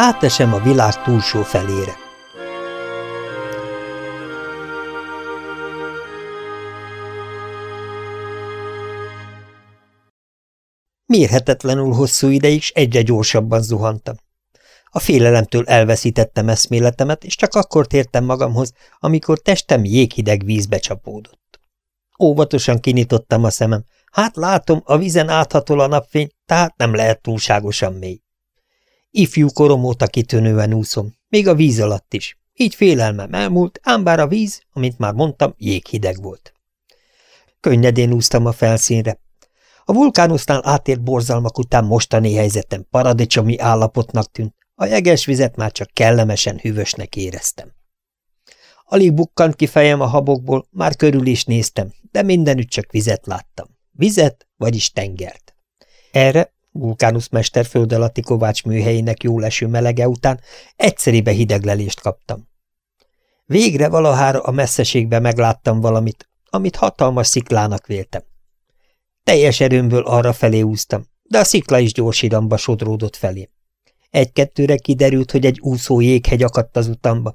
átesem a világ túlsó felére. Mérhetetlenül hosszú ideig s egyre gyorsabban zuhantam. A félelemtől elveszítettem eszméletemet, és csak akkor tértem magamhoz, amikor testem jéghideg vízbe csapódott. Óvatosan kinyitottam a szemem. Hát látom, a vizen áthatol a napfény, tehát nem lehet túlságosan mély. Ifjú korom óta kitűnően úszom, még a víz alatt is. Így félelmem elmúlt, ám bár a víz, amint már mondtam, jéghideg volt. Könnyedén úsztam a felszínre. A vulkánusztán átért borzalmak után mostani helyzetem paradicsomi állapotnak tűnt, a jeges vizet már csak kellemesen hűvösnek éreztem. Alig bukkant ki fejem a habokból, már körül is néztem, de mindenütt csak vizet láttam. Vizet, vagyis tengert. Erre vulkánusz mester föld alatti kovács műhelyének jó leső melege után egyszeribe hideglelést kaptam. Végre valahára a messzeségbe megláttam valamit, amit hatalmas sziklának véltem. Teljes erőmből arra felé úztam, de a szikla is gyors iramba sodródott felé. Egy-kettőre kiderült, hogy egy úszó jéghegy akadt az utamba.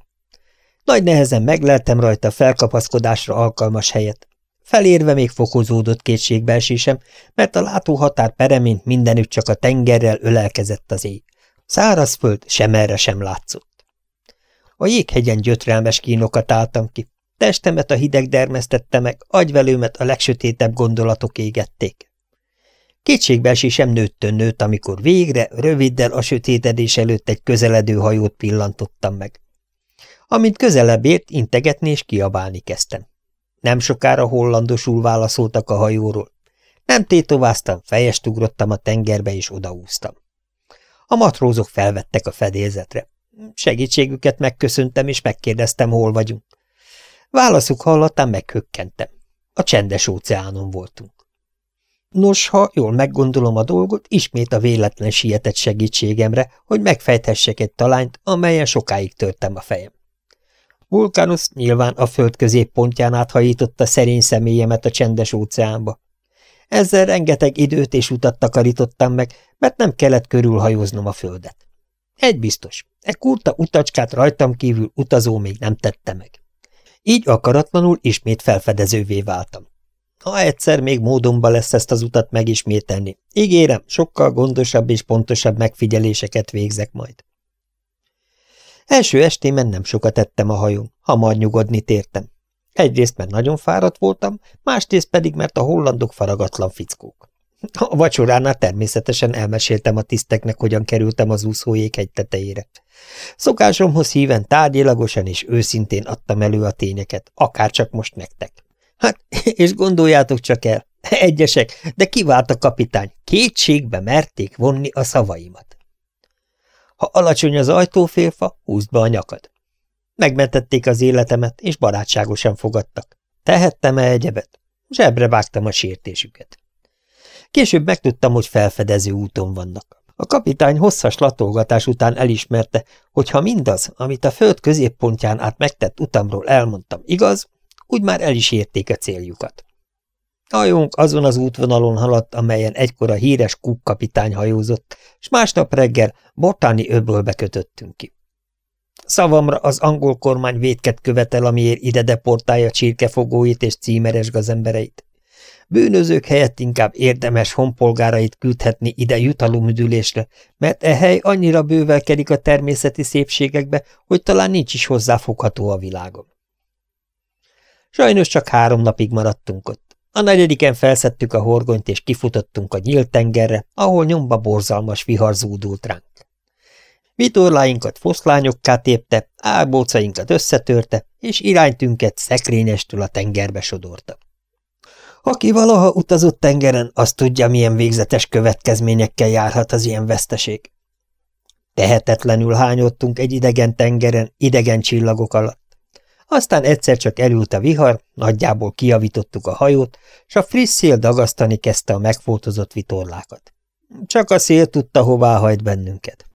Nagy nehezen megleltem rajta felkapaszkodásra alkalmas helyet. Felérve még fokozódott kétségbeesésem, mert a látóhatár peremén mindenütt csak a tengerrel ölelkezett az ég. Szárazföld sem erre sem látszott. A jéghegyen gyötrelmes kínokat álltam ki. Testemet a hideg dermesztette meg, agyvelőmet a legsötétebb gondolatok égették. Kétségbeesésem nőttön nőtt, amikor végre, röviddel a sötétedés előtt egy közeledő hajót pillantottam meg. Amint közelebb ért, integetni és kiabálni kezdtem. Nem sokára hollandosul válaszoltak a hajóról. Nem tétováztam, fejest ugrottam a tengerbe és odaúztam. A matrózok felvettek a fedélzetre. Segítségüket megköszöntem és megkérdeztem, hol vagyunk. Válaszuk hallatán meghökkentem. A csendes óceánon voltunk. Nos, ha jól meggondolom a dolgot, ismét a véletlen sietett segítségemre, hogy megfejthessek egy talányt, amelyen sokáig törtem a fejem. Vulkanus nyilván a föld középpontján áthajította szerény személyemet a csendes óceánba. Ezzel rengeteg időt és utat takarítottam meg, mert nem kellett körülhajóznom a földet. Egy biztos, e kurta utacskát rajtam kívül utazó még nem tette meg. Így akaratlanul ismét felfedezővé váltam. Ha egyszer még módomba lesz ezt az utat megismételni, ígérem, sokkal gondosabb és pontosabb megfigyeléseket végzek majd. Első estémen nem sokat ettem a hajón, hamar nyugodni tértem. Egyrészt, mert nagyon fáradt voltam, másrészt pedig, mert a hollandok faragatlan fickók. A vacsoránál természetesen elmeséltem a tiszteknek, hogyan kerültem az úszójék egy tetejére. Szokásomhoz híven tárgyilagosan és őszintén adtam elő a tényeket, akár csak most nektek. Hát, és gondoljátok csak el, egyesek, de kivált a kapitány, kétségbe merték vonni a szavaimat. Ha alacsony az ajtófélfa, húzd be a nyakad. Megmentették az életemet, és barátságosan fogadtak. Tehettem-e egyebet? Zsebre vágtam a sértésüket. Később megtudtam, hogy felfedező úton vannak. A kapitány hosszas latolgatás után elismerte, hogy ha mindaz, amit a föld középpontján át megtett utamról elmondtam, igaz, úgy már el is érték a céljukat. Hajónk azon az útvonalon haladt, amelyen egykor a híres Cook kapitány hajózott, és másnap reggel Bortáni öbölbe kötöttünk ki. Szavamra az angol kormány védket követel, amiért ide deportálja csirkefogóit és címeres gazembereit. Bűnözők helyett inkább érdemes honpolgárait küldhetni ide jutalomüdülésre, mert e hely annyira bővelkedik a természeti szépségekbe, hogy talán nincs is hozzáfogható a világon. Sajnos csak három napig maradtunk ott. A negyediken felszedtük a horgonyt, és kifutottunk a nyílt tengerre, ahol nyomba borzalmas vihar zúdult ránk. Vitorláinkat foszlányokká tépte, árbócainkat összetörte, és iránytünket szekrényestől a tengerbe sodorta. Aki valaha utazott tengeren, az tudja, milyen végzetes következményekkel járhat az ilyen veszteség. Tehetetlenül hányottunk egy idegen tengeren, idegen csillagok alatt. Aztán egyszer csak elült a vihar, nagyjából kiavítottuk a hajót, s a friss szél dagasztani kezdte a megfoltozott vitorlákat. Csak a szél tudta, hová hajt bennünket.